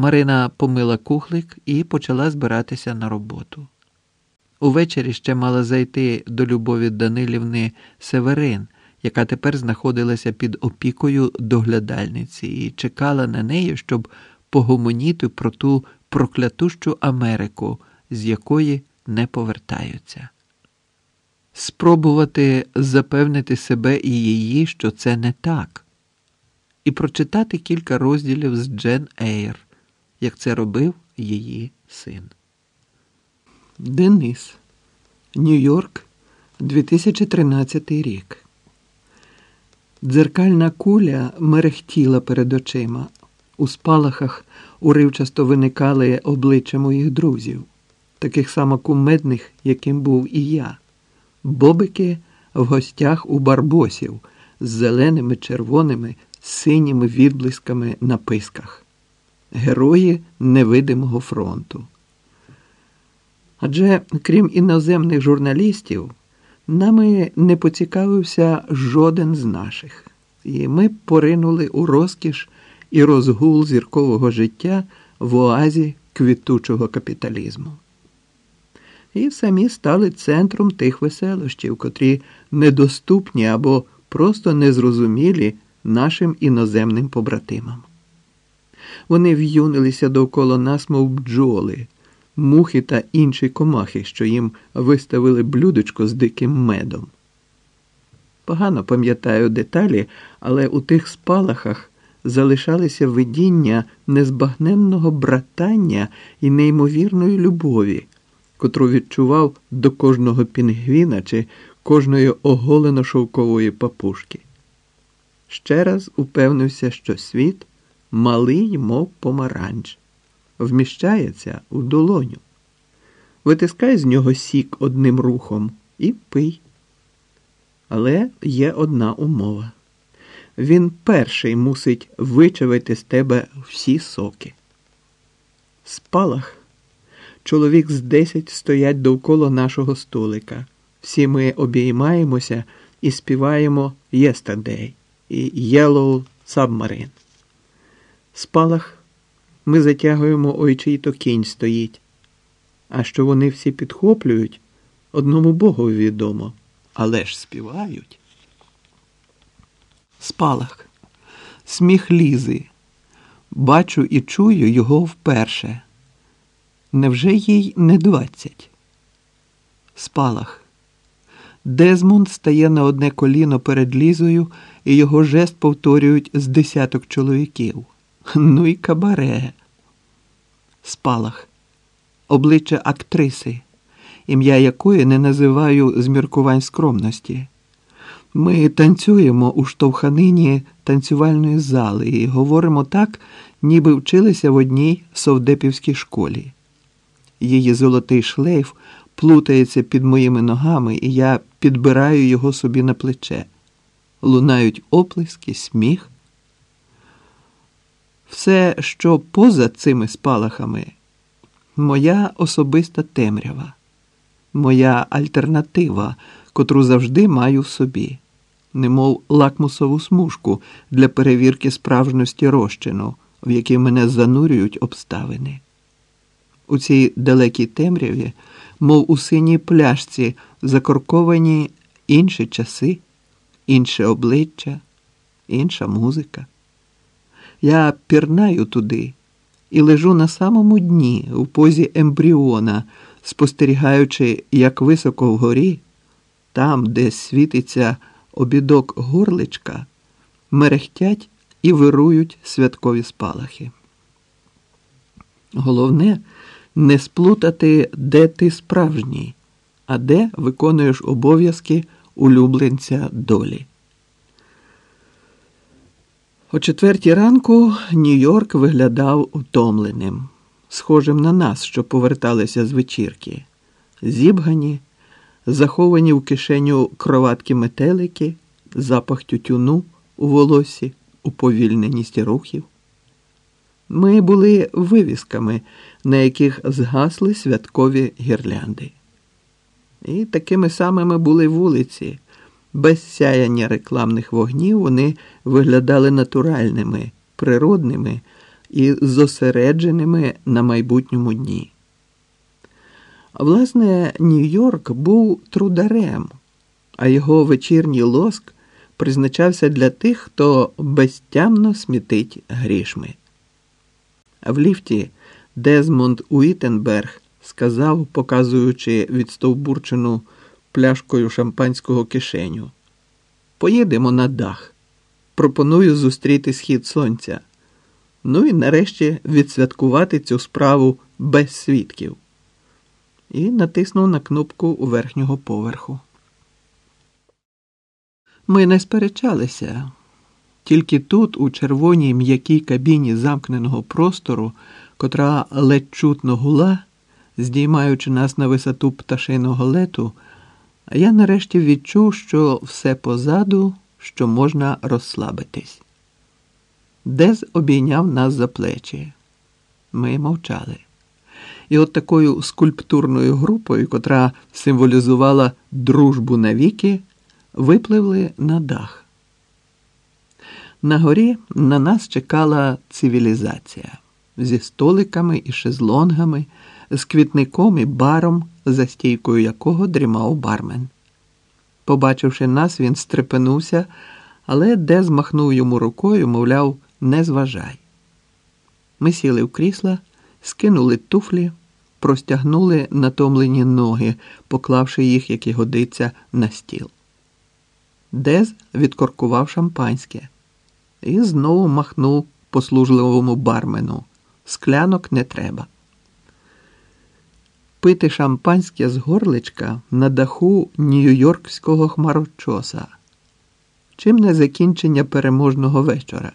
Марина помила кухлик і почала збиратися на роботу. Увечері ще мала зайти до Любові Данилівни Северин, яка тепер знаходилася під опікою доглядальниці, і чекала на неї, щоб погомоніти про ту проклятущу Америку, з якої не повертаються. Спробувати запевнити себе і її, що це не так, і прочитати кілька розділів з Джен Ейр, як це робив її син. Денис, Нью-Йорк, 2013 рік. Дзеркальна куля мерехтіла перед очима. У спалахах уривчасто виникали обличчя моїх друзів, таких само кумедних, яким був і я. Бобики в гостях у барбосів з зеленими, червоними, синіми відблисками на писках. Герої невидимого фронту. Адже, крім іноземних журналістів, нами не поцікавився жоден з наших, і ми поринули у розкіш і розгул зіркового життя в оазі квітучого капіталізму. І самі стали центром тих веселощів, котрі недоступні або просто незрозумілі нашим іноземним побратимам. Вони в'юнилися довкола нас, мов бджоли мухи та інші комахи, що їм виставили блюдечко з диким медом. Погано пам'ятаю деталі, але у тих спалахах залишалися видіння незбагненного братання і неймовірної любові, котру відчував до кожного пінгвіна чи кожної оголено шовкової папушки. Ще раз упевнився, що світ малий, мов помаранч вміщається у долоню. Витискай з нього сік одним рухом і пий. Але є одна умова. Він перший мусить вичавити з тебе всі соки. Спалах. Чоловік з десять стоять довкола нашого столика. Всі ми обіймаємося і співаємо «Yesterday» і «Yellow Submarine». Спалах ми затягуємо ой чий то кінь стоїть. А що вони всі підхоплюють, одному Богу відомо, але ж співають. Спалах, сміх лізи. Бачу і чую його вперше. Невже їй не двадцять? Спалах. Дезмунд стає на одне коліно перед лізою, і його жест повторюють з десяток чоловіків. Ну і кабаре спалах, обличчя актриси, ім'я якої не називаю зміркувань скромності. Ми танцюємо у штовханині танцювальної зали і говоримо так, ніби вчилися в одній совдепівській школі. Її золотий шлейф плутається під моїми ногами, і я підбираю його собі на плече. Лунають оплески, сміх. Все, що поза цими спалахами, моя особиста темрява, моя альтернатива, котру завжди маю в собі, немов лакмусову смужку для перевірки справжності розчину, в який мене занурюють обставини. У цій далекій темряві, мов у синій пляшці, закорковані інші часи, інше обличчя, інша музика. Я пірнаю туди і лежу на самому дні у позі ембріона, спостерігаючи, як високо вгорі, там, де світиться обідок горличка, мерехтять і вирують святкові спалахи. Головне не сплутати, де ти справжній, а де виконуєш обов'язки улюбленця долі. О четвертій ранку Нью-Йорк виглядав утомленим, схожим на нас, що поверталися з вечірки, зібгані, заховані в кишеню кроватки метелики, запах тютюну у волосі, уповільненість рухів. Ми були вивісками, на яких згасли святкові гірлянди. І такими самими були вулиці. Без сяяння рекламних вогнів вони виглядали натуральними, природними, і зосередженими на майбутньому дні. Власне, Нью-Йорк був трударем, а його вечірній лоск призначався для тих, хто безтямно смітить грішми. В ліфті Дезмонд Уітенберг сказав, показуючи відстовбурчену пляшкою шампанського кишеню. Поїдемо на дах. Пропоную зустріти схід сонця. Ну і нарешті відсвяткувати цю справу без свідків. І натиснув на кнопку верхнього поверху. Ми не сперечалися. Тільки тут, у червоній м'якій кабіні замкненого простору, котра ледь чутно гула, здіймаючи нас на висоту пташиного лету, я нарешті відчув, що все позаду, що можна розслабитись. Дез обійняв нас за плечі. Ми мовчали. І от такою скульптурною групою, котра символізувала дружбу навіки, випливли на дах. На горі на нас чекала цивілізація зі столиками і шезлонгами, з квітником і баром, за стійкою якого дрімав бармен. Побачивши нас, він стрепенувся, але де змахнув йому рукою, мовляв, не зважай. Ми сіли в крісла, скинули туфлі, простягнули натомлені ноги, поклавши їх, як і годиться, на стіл. Дез відкоркував шампанське і знову махнув послужливому бармену. Склянок не треба. Пити шампанське з горличка на даху Нью-Йоркського хмарочоса. Чим не закінчення переможного вечора.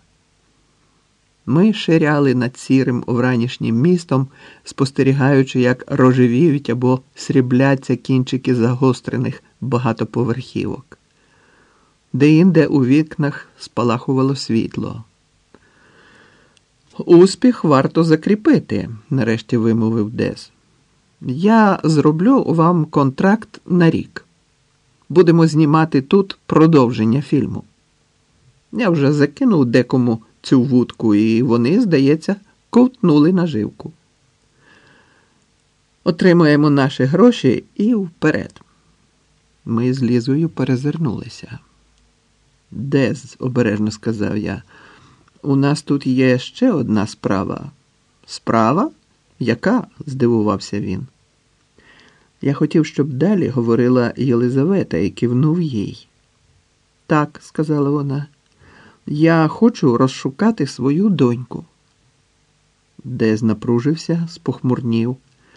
Ми ширяли над сірим вранішнім містом, спостерігаючи, як рожевіють або срібляться кінчики загострених багатоповерхівок. Де-інде у вікнах спалахувало світло. Успіх варто закріпити, нарешті вимовив Дес. Я зроблю вам контракт на рік. Будемо знімати тут продовження фільму. Я вже закинув декому цю вудку, і вони, здається, ковтнули наживку. Отримаємо наші гроші і вперед. Ми з Лізою перезирнулися. Дез, обережно сказав я, у нас тут є ще одна справа. Справа? Яка? здивувався він. Я хотів, щоб далі говорила Єлизавета і кивнув їй. Так, сказала вона, я хочу розшукати свою доньку. Дез напружився, спохмурнів.